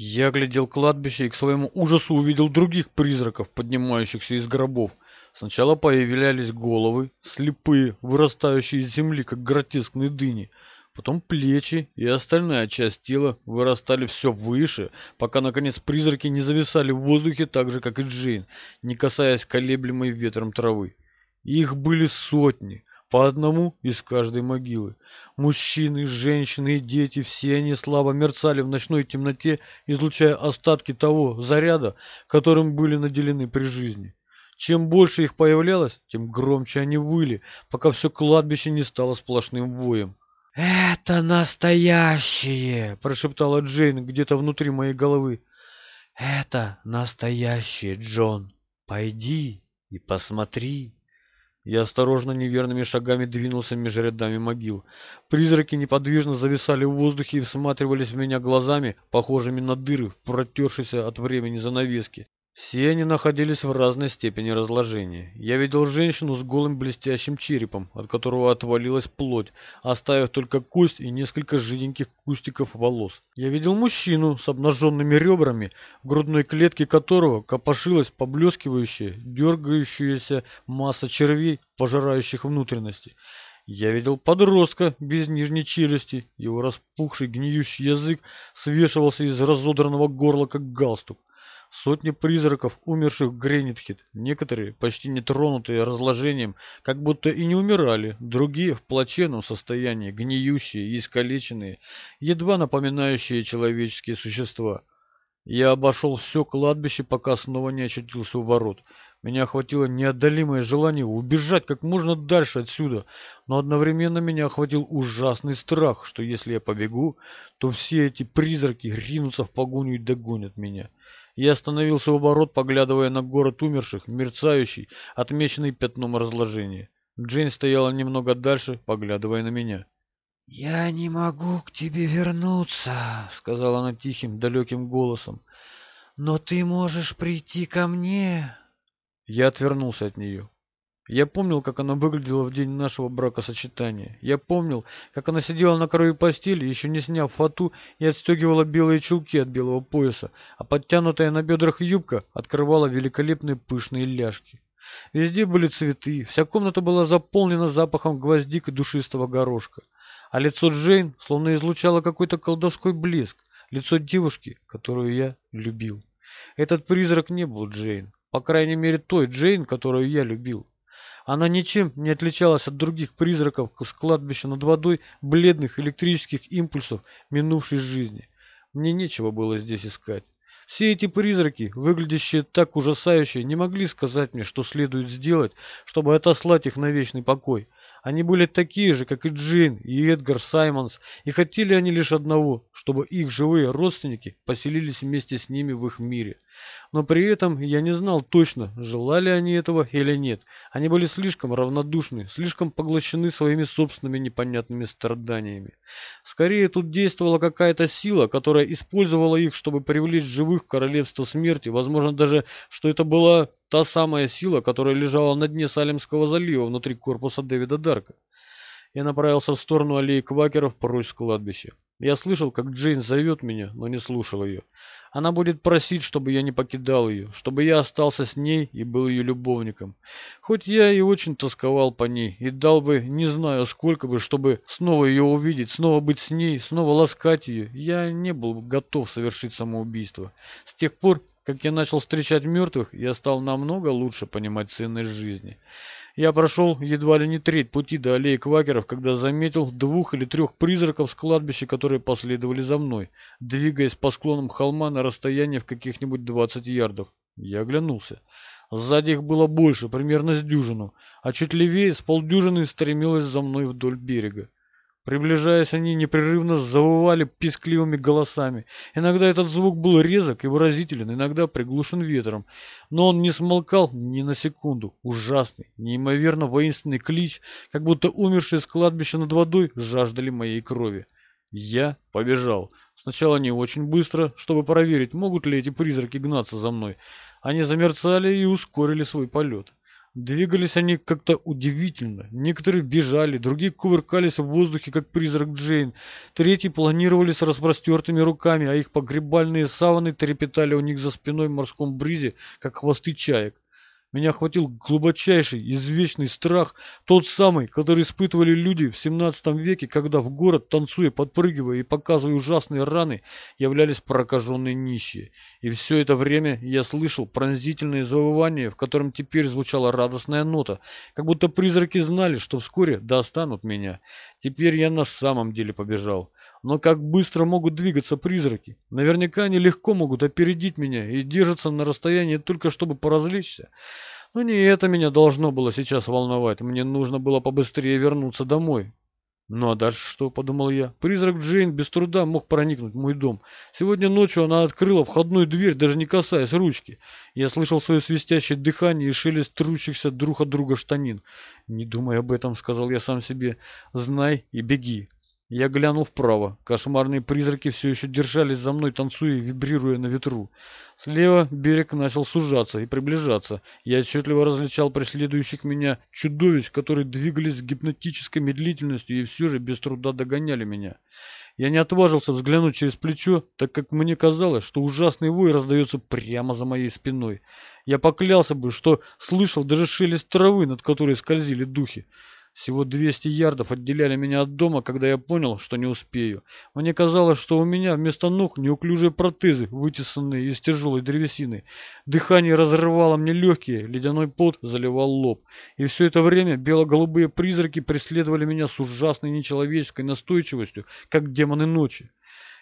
Я глядел кладбище и к своему ужасу увидел других призраков, поднимающихся из гробов. Сначала появлялись головы, слепые, вырастающие из земли, как гротескные дыни. Потом плечи и остальная часть тела вырастали все выше, пока, наконец, призраки не зависали в воздухе так же, как и Джейн, не касаясь колеблемой ветром травы. Их были сотни, по одному из каждой могилы. Мужчины, женщины и дети, все они слабо мерцали в ночной темноте, излучая остатки того заряда, которым были наделены при жизни. Чем больше их появлялось, тем громче они выли, пока все кладбище не стало сплошным воем. «Это настоящее!» – прошептала Джейн где-то внутри моей головы. «Это настоящее, Джон. Пойди и посмотри». Я осторожно неверными шагами двинулся между рядами могил. Призраки неподвижно зависали в воздухе и всматривались в меня глазами, похожими на дыры в протершейся от времени занавеске. Все они находились в разной степени разложения. Я видел женщину с голым блестящим черепом, от которого отвалилась плоть, оставив только кость и несколько жиденьких кустиков волос. Я видел мужчину с обнаженными ребрами, в грудной клетке которого копошилась поблескивающая, дергающаяся масса червей, пожирающих внутренности. Я видел подростка без нижней челюсти, его распухший гниющий язык свешивался из разодранного горла, как галстук. Сотни призраков, умерших в Гренитхит, некоторые, почти нетронутые разложением, как будто и не умирали, другие в плачевном состоянии, гниющие и искалеченные, едва напоминающие человеческие существа. Я обошел все кладбище, пока снова не очутился у ворот. Меня охватило неодолимое желание убежать как можно дальше отсюда, но одновременно меня охватил ужасный страх, что если я побегу, то все эти призраки ринутся в погоню и догонят меня. Я остановился у ворот, поглядывая на город умерших, мерцающий, отмеченный пятном разложения. Джейн стояла немного дальше, поглядывая на меня. «Я не могу к тебе вернуться», — сказала она тихим, далеким голосом. «Но ты можешь прийти ко мне». Я отвернулся от нее. Я помнил, как она выглядела в день нашего бракосочетания. Я помнил, как она сидела на краю постели, еще не сняв фату, и отстегивала белые чулки от белого пояса, а подтянутая на бедрах юбка открывала великолепные пышные ляжки. Везде были цветы, вся комната была заполнена запахом гвоздик и душистого горошка. А лицо Джейн словно излучало какой-то колдовской блеск, лицо девушки, которую я любил. Этот призрак не был Джейн, по крайней мере той Джейн, которую я любил. Она ничем не отличалась от других призраков с кладбища над водой бледных электрических импульсов минувшей жизни. Мне нечего было здесь искать. Все эти призраки, выглядящие так ужасающе, не могли сказать мне, что следует сделать, чтобы отослать их на вечный покой. Они были такие же, как и Джин и Эдгар Саймонс, и хотели они лишь одного, чтобы их живые родственники поселились вместе с ними в их мире. Но при этом я не знал точно, желали они этого или нет. Они были слишком равнодушны, слишком поглощены своими собственными непонятными страданиями. Скорее тут действовала какая-то сила, которая использовала их, чтобы привлечь живых в королевство смерти. Возможно даже, что это была та самая сила, которая лежала на дне Салемского залива внутри корпуса Дэвида Дарка. Я направился в сторону аллеи квакеров прочь с кладбища. Я слышал, как Джейн зовет меня, но не слушал ее. Она будет просить, чтобы я не покидал ее, чтобы я остался с ней и был ее любовником. Хоть я и очень тосковал по ней, и дал бы не знаю сколько бы, чтобы снова ее увидеть, снова быть с ней, снова ласкать ее, я не был готов совершить самоубийство. С тех пор, как я начал встречать мертвых, я стал намного лучше понимать ценность жизни. Я прошел едва ли не треть пути до аллеи квакеров, когда заметил двух или трех призраков с кладбища, которые последовали за мной, двигаясь по склонам холма на расстоянии в каких-нибудь 20 ярдов. Я оглянулся. Сзади их было больше, примерно с дюжину, а чуть левее с полдюжины стремилась за мной вдоль берега. Приближаясь, они непрерывно завывали пискливыми голосами. Иногда этот звук был резок и выразителен, иногда приглушен ветром. Но он не смолкал ни на секунду. Ужасный, неимоверно воинственный клич, как будто умершие с кладбища над водой жаждали моей крови. Я побежал. Сначала не очень быстро, чтобы проверить, могут ли эти призраки гнаться за мной. Они замерцали и ускорили свой полет. Двигались они как-то удивительно. Некоторые бежали, другие кувыркались в воздухе, как призрак Джейн. Третьи планировали с распростертыми руками, а их погребальные саваны трепетали у них за спиной в морском бризе, как хвосты чаек. Меня охватил глубочайший, извечный страх, тот самый, который испытывали люди в 17 веке, когда в город, танцуя, подпрыгивая и показывая ужасные раны, являлись прокаженные нищие. И все это время я слышал пронзительное завывание, в котором теперь звучала радостная нота, как будто призраки знали, что вскоре достанут меня. Теперь я на самом деле побежал. Но как быстро могут двигаться призраки? Наверняка они легко могут опередить меня и держатся на расстоянии только чтобы поразвлечься. Но не это меня должно было сейчас волновать. Мне нужно было побыстрее вернуться домой. Ну а дальше что, подумал я. Призрак Джейн без труда мог проникнуть в мой дом. Сегодня ночью она открыла входную дверь, даже не касаясь ручки. Я слышал свое свистящее дыхание и шелест трущихся друг от друга штанин. Не думай об этом, сказал я сам себе. Знай и беги. Я глянул вправо. Кошмарные призраки все еще держались за мной, танцуя и вибрируя на ветру. Слева берег начал сужаться и приближаться. Я отчетливо различал преследующих меня чудовищ, которые двигались с гипнотической медлительностью и все же без труда догоняли меня. Я не отважился взглянуть через плечо, так как мне казалось, что ужасный вой раздается прямо за моей спиной. Я поклялся бы, что слышал даже шелест травы, над которой скользили духи. Всего 200 ярдов отделяли меня от дома, когда я понял, что не успею. Мне казалось, что у меня вместо ног неуклюжие протезы, вытесанные из тяжелой древесины. Дыхание разрывало мне легкие, ледяной пот заливал лоб. И все это время бело-голубые призраки преследовали меня с ужасной нечеловеческой настойчивостью, как демоны ночи.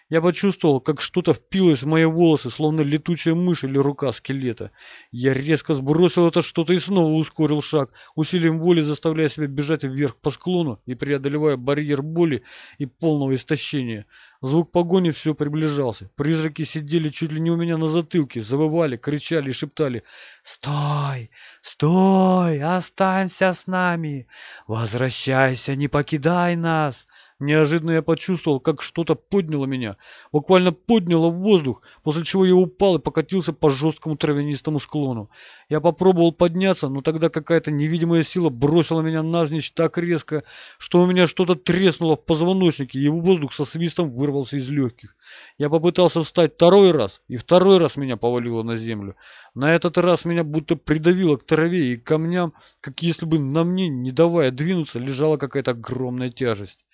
Я почувствовал, как что-то впилось в мои волосы, словно летучая мышь или рука скелета. Я резко сбросил это что-то и снова ускорил шаг, усилием воли заставляя себя бежать вверх по склону и преодолевая барьер боли и полного истощения. Звук погони все приближался. Призраки сидели чуть ли не у меня на затылке, завывали, кричали и шептали «Стой! Стой! Останься с нами! Возвращайся, не покидай нас!» Неожиданно я почувствовал, как что-то подняло меня, буквально подняло в воздух, после чего я упал и покатился по жесткому травянистому склону. Я попробовал подняться, но тогда какая-то невидимая сила бросила меня навзничь так резко, что у меня что-то треснуло в позвоночнике, и воздух со свистом вырвался из легких. Я попытался встать второй раз, и второй раз меня повалило на землю. На этот раз меня будто придавило к траве и камням, как если бы на мне, не давая двинуться, лежала какая-то огромная тяжесть.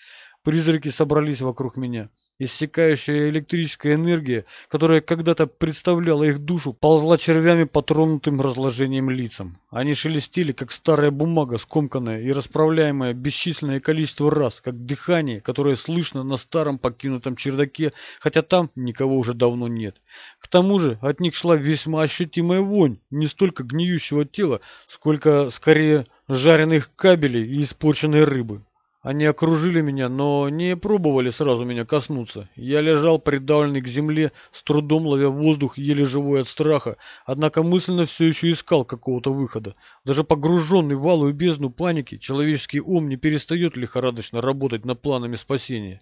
Призраки собрались вокруг меня. Иссякающая электрическая энергия, которая когда-то представляла их душу, ползла червями по тронутым разложением лицам. Они шелестели, как старая бумага, скомканная и расправляемая бесчисленное количество раз, как дыхание, которое слышно на старом покинутом чердаке, хотя там никого уже давно нет. К тому же от них шла весьма ощутимая вонь, не столько гниющего тела, сколько, скорее, жареных кабелей и испорченной рыбы. Они окружили меня, но не пробовали сразу меня коснуться. Я лежал придавленный к земле, с трудом ловя воздух, еле живой от страха, однако мысленно все еще искал какого-то выхода. Даже погруженный в валую бездну паники, человеческий ум не перестает лихорадочно работать над планами спасения.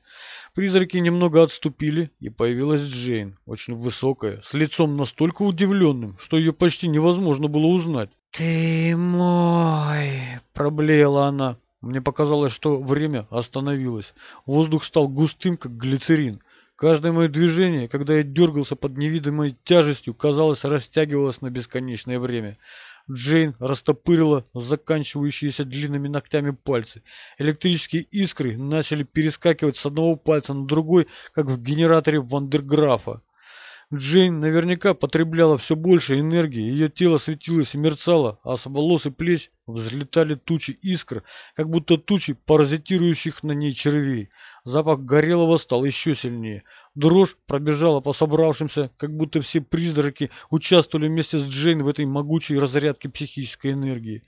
Призраки немного отступили, и появилась Джейн, очень высокая, с лицом настолько удивленным, что ее почти невозможно было узнать. «Ты мой!» – проблеяла она. Мне показалось, что время остановилось. Воздух стал густым, как глицерин. Каждое мое движение, когда я дергался под невидимой тяжестью, казалось, растягивалось на бесконечное время. Джейн растопырила заканчивающиеся длинными ногтями пальцы. Электрические искры начали перескакивать с одного пальца на другой, как в генераторе Вандерграфа. Джейн наверняка потребляла все больше энергии, ее тело светилось и мерцало, а с волос и плеч взлетали тучи искр, как будто тучи паразитирующих на ней червей. Запах горелого стал еще сильнее. Дрожь пробежала по собравшимся, как будто все призраки участвовали вместе с Джейн в этой могучей разрядке психической энергии.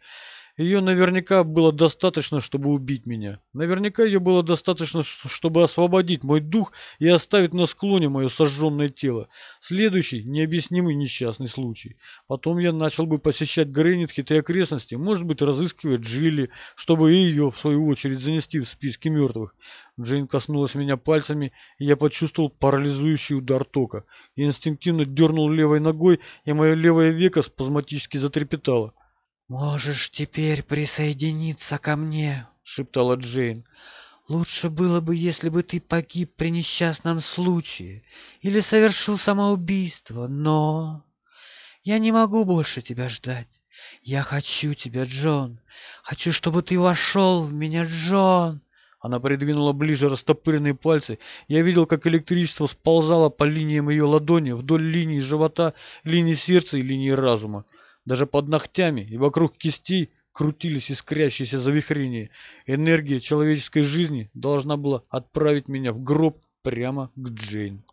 Ее наверняка было достаточно, чтобы убить меня. Наверняка ее было достаточно, чтобы освободить мой дух и оставить на склоне мое сожженное тело. Следующий необъяснимый несчастный случай. Потом я начал бы посещать Грейнитхит и окрестности, может быть разыскивать Джилли, чтобы и ее, в свою очередь, занести в списки мертвых. Джейн коснулась меня пальцами, и я почувствовал парализующий удар тока. Я инстинктивно дернул левой ногой, и мое левое веко спазматически затрепетало. «Можешь теперь присоединиться ко мне», — шептала Джейн. «Лучше было бы, если бы ты погиб при несчастном случае или совершил самоубийство, но...» «Я не могу больше тебя ждать. Я хочу тебя, Джон. Хочу, чтобы ты вошел в меня, Джон!» Она придвинула ближе растопыренные пальцы. Я видел, как электричество сползало по линиям ее ладони, вдоль линии живота, линии сердца и линии разума. Даже под ногтями и вокруг кистей крутились искрящиеся завихрения. Энергия человеческой жизни должна была отправить меня в гроб прямо к Джейн.